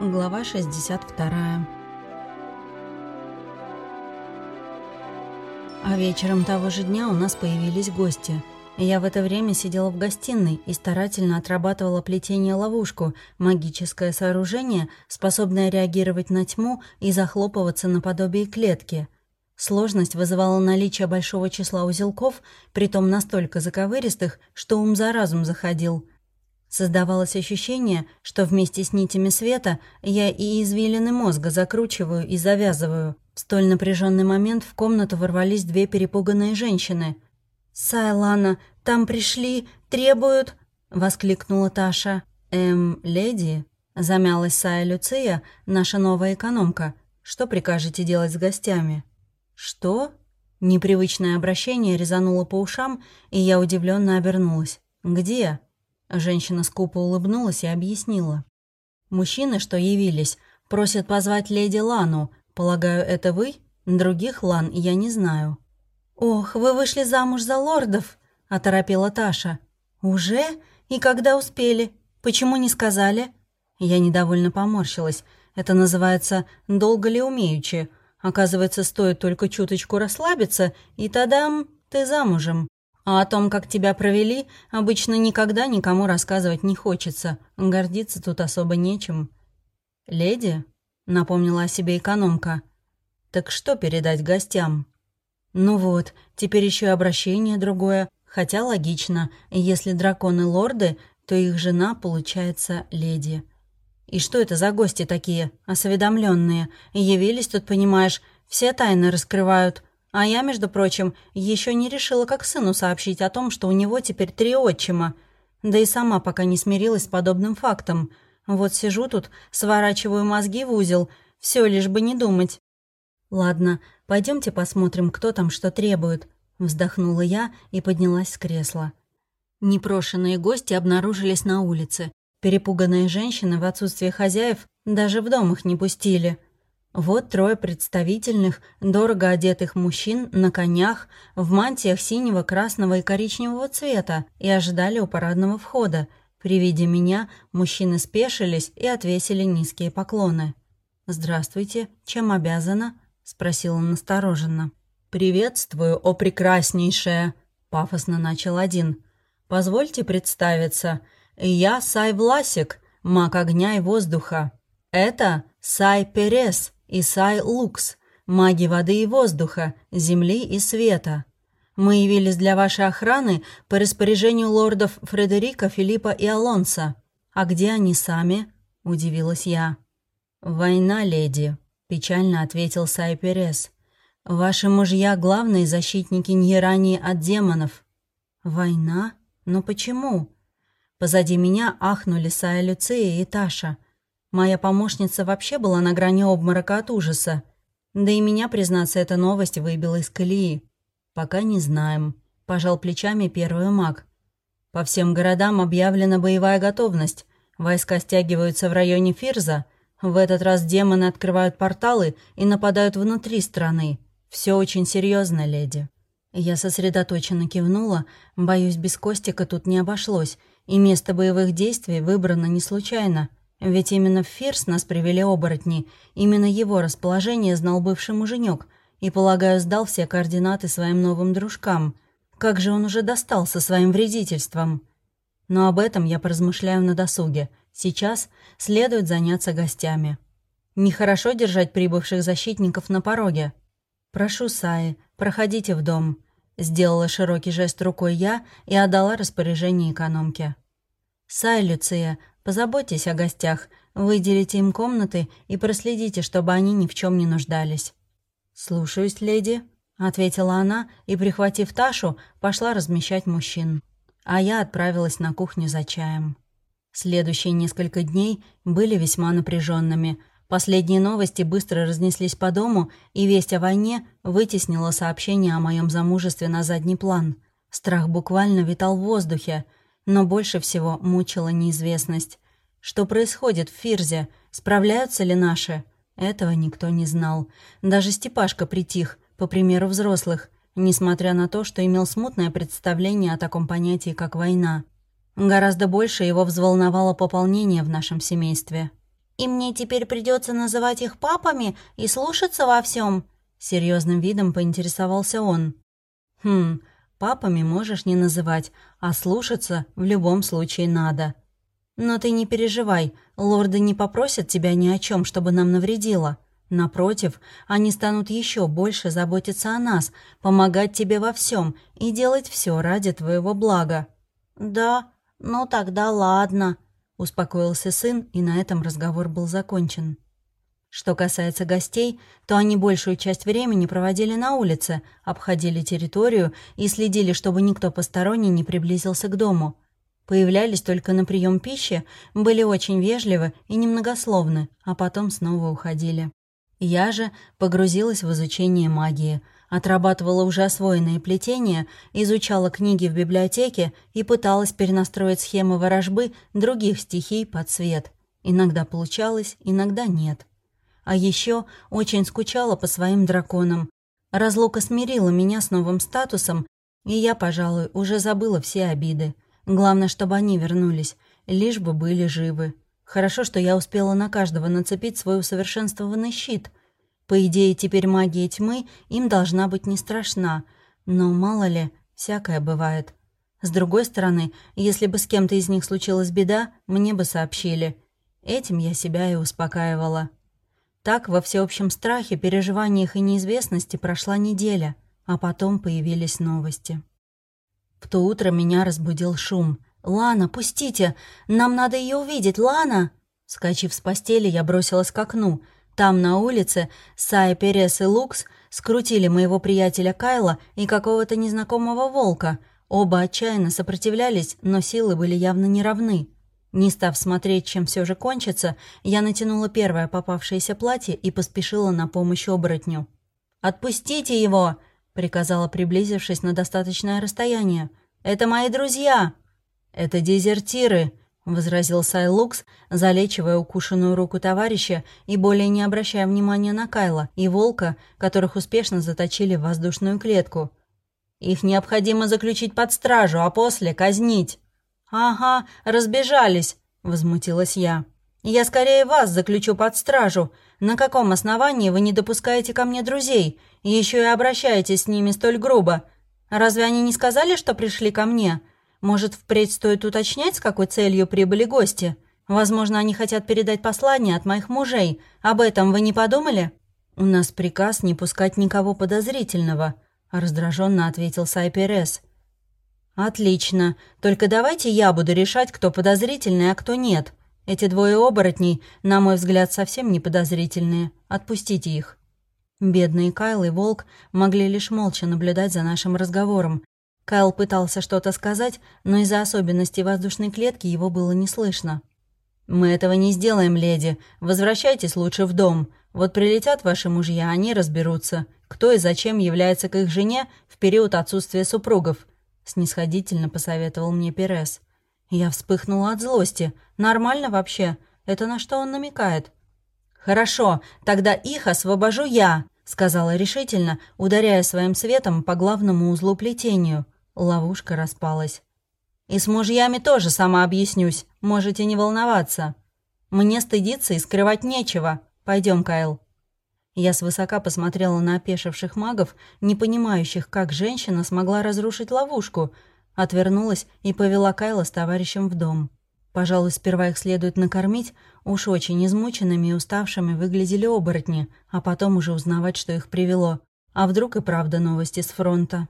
Глава 62. А вечером того же дня у нас появились гости. Я в это время сидела в гостиной и старательно отрабатывала плетение-ловушку, магическое сооружение, способное реагировать на тьму и захлопываться наподобие клетки. Сложность вызывала наличие большого числа узелков, притом настолько заковыристых, что ум за разум заходил – Создавалось ощущение, что вместе с нитями света я и извилины мозга закручиваю и завязываю. В столь напряженный момент в комнату ворвались две перепуганные женщины. «Сайлана, там пришли, требуют...» — воскликнула Таша. «Эм, леди?» — замялась Сая Люция, наша новая экономка. «Что прикажете делать с гостями?» «Что?» Непривычное обращение резануло по ушам, и я удивленно обернулась. «Где?» Женщина скупо улыбнулась и объяснила. «Мужчины, что явились, просят позвать леди Лану. Полагаю, это вы? Других Лан я не знаю». «Ох, вы вышли замуж за лордов!» — оторопела Таша. «Уже? И когда успели? Почему не сказали?» Я недовольно поморщилась. Это называется «долго ли умеючи». Оказывается, стоит только чуточку расслабиться, и тогда ты замужем. А о том, как тебя провели, обычно никогда никому рассказывать не хочется. Гордиться тут особо нечем. «Леди?» — напомнила о себе экономка. «Так что передать гостям?» «Ну вот, теперь еще и обращение другое. Хотя логично, если драконы лорды, то их жена, получается, леди». «И что это за гости такие, осведомленные? Явились тут, понимаешь, все тайны раскрывают. А я, между прочим, еще не решила, как сыну сообщить о том, что у него теперь три отчима. Да и сама пока не смирилась с подобным фактом. Вот сижу тут, сворачиваю мозги в узел, все лишь бы не думать. «Ладно, пойдемте посмотрим, кто там что требует», — вздохнула я и поднялась с кресла. Непрошенные гости обнаружились на улице. Перепуганные женщины в отсутствие хозяев даже в дом их не пустили — вот трое представительных, дорого одетых мужчин на конях, в мантиях синего, красного и коричневого цвета и ожидали у парадного входа. При виде меня мужчины спешились и отвесили низкие поклоны. «Здравствуйте, чем обязана?» — спросила настороженно. «Приветствую, о прекраснейшая!» — пафосно начал один. «Позвольте представиться. Я Сай Власик, маг огня и воздуха. Это Сай Перес, Исай Лукс, маги воды и воздуха, земли и света. Мы явились для вашей охраны по распоряжению лордов Фредерика, Филиппа и Алонса. А где они сами?» – удивилась я. «Война, леди», – печально ответил Сай Перес. «Ваши мужья – главные защитники Ньерании от демонов». «Война? Но почему?» Позади меня ахнули Сая Люция и Таша – Моя помощница вообще была на грани обморока от ужаса. Да и меня, признаться, эта новость выбила из колеи. Пока не знаем. Пожал плечами первый маг. По всем городам объявлена боевая готовность. Войска стягиваются в районе Фирза. В этот раз демоны открывают порталы и нападают внутри страны. Все очень серьезно, леди. Я сосредоточенно кивнула. Боюсь, без Костика тут не обошлось. И место боевых действий выбрано не случайно. Ведь именно в Фирс нас привели оборотни, именно его расположение знал бывший муженек и, полагаю, сдал все координаты своим новым дружкам. Как же он уже достался своим вредительством? Но об этом я поразмышляю на досуге. Сейчас следует заняться гостями. Нехорошо держать прибывших защитников на пороге. «Прошу, Саи, проходите в дом», — сделала широкий жест рукой я и отдала распоряжение экономке. «Сай, Люция, Позаботьтесь о гостях, выделите им комнаты и проследите, чтобы они ни в чем не нуждались». «Слушаюсь, леди», — ответила она и, прихватив Ташу, пошла размещать мужчин. А я отправилась на кухню за чаем. Следующие несколько дней были весьма напряженными. Последние новости быстро разнеслись по дому, и весть о войне вытеснила сообщение о моем замужестве на задний план. Страх буквально витал в воздухе — но больше всего мучила неизвестность. Что происходит в Фирзе? Справляются ли наши? Этого никто не знал. Даже Степашка притих, по примеру взрослых, несмотря на то, что имел смутное представление о таком понятии, как война. Гораздо больше его взволновало пополнение в нашем семействе. И мне теперь придется называть их папами и слушаться во всем? Серьезным видом поинтересовался он. «Хм, папами можешь не называть, а слушаться в любом случае надо. Но ты не переживай, лорды не попросят тебя ни о чем, чтобы нам навредило. Напротив, они станут еще больше заботиться о нас, помогать тебе во всем и делать все ради твоего блага». «Да, ну тогда ладно», — успокоился сын, и на этом разговор был закончен. Что касается гостей, то они большую часть времени проводили на улице, обходили территорию и следили, чтобы никто посторонний не приблизился к дому. Появлялись только на прием пищи, были очень вежливы и немногословны, а потом снова уходили. Я же погрузилась в изучение магии, отрабатывала уже освоенные плетения, изучала книги в библиотеке и пыталась перенастроить схемы ворожбы других стихий под цвет. Иногда получалось, иногда нет. А еще очень скучала по своим драконам. Разлука смирила меня с новым статусом, и я, пожалуй, уже забыла все обиды. Главное, чтобы они вернулись, лишь бы были живы. Хорошо, что я успела на каждого нацепить свой усовершенствованный щит. По идее, теперь магия тьмы им должна быть не страшна, но мало ли, всякое бывает. С другой стороны, если бы с кем-то из них случилась беда, мне бы сообщили. Этим я себя и успокаивала. Так, во всеобщем страхе, переживаниях и неизвестности прошла неделя, а потом появились новости. В то утро меня разбудил шум. «Лана, пустите! Нам надо ее увидеть, Лана!» Скачив с постели, я бросилась к окну. Там, на улице, Сая, Перес и Лукс скрутили моего приятеля Кайла и какого-то незнакомого волка. Оба отчаянно сопротивлялись, но силы были явно неравны. Не став смотреть, чем все же кончится, я натянула первое попавшееся платье и поспешила на помощь оборотню. «Отпустите его!» — приказала, приблизившись на достаточное расстояние. «Это мои друзья!» «Это дезертиры!» — возразил Сайлукс, залечивая укушенную руку товарища и более не обращая внимания на Кайла и Волка, которых успешно заточили в воздушную клетку. «Их необходимо заключить под стражу, а после казнить!» «Ага, разбежались», — возмутилась я. «Я скорее вас заключу под стражу. На каком основании вы не допускаете ко мне друзей и еще и обращаетесь с ними столь грубо? Разве они не сказали, что пришли ко мне? Может, впредь стоит уточнять, с какой целью прибыли гости? Возможно, они хотят передать послание от моих мужей. Об этом вы не подумали?» «У нас приказ не пускать никого подозрительного», — раздраженно ответил Сайперес. «Отлично. Только давайте я буду решать, кто подозрительный, а кто нет. Эти двое оборотней, на мой взгляд, совсем не подозрительные. Отпустите их». Бедные Кайл и Волк могли лишь молча наблюдать за нашим разговором. Кайл пытался что-то сказать, но из-за особенностей воздушной клетки его было не слышно. «Мы этого не сделаем, леди. Возвращайтесь лучше в дом. Вот прилетят ваши мужья, они разберутся, кто и зачем является к их жене в период отсутствия супругов снисходительно посоветовал мне Перес. Я вспыхнула от злости. Нормально вообще? Это на что он намекает? Хорошо, тогда их освобожу я, сказала решительно, ударяя своим светом по главному узлу плетению. Ловушка распалась. И с мужьями тоже сама объяснюсь, можете не волноваться. Мне стыдиться и скрывать нечего. Пойдем, Кайл. Я свысока посмотрела на опешивших магов, не понимающих, как женщина смогла разрушить ловушку, отвернулась и повела Кайла с товарищем в дом. Пожалуй, сперва их следует накормить, уж очень измученными и уставшими выглядели оборотни, а потом уже узнавать, что их привело. А вдруг и правда новости с фронта.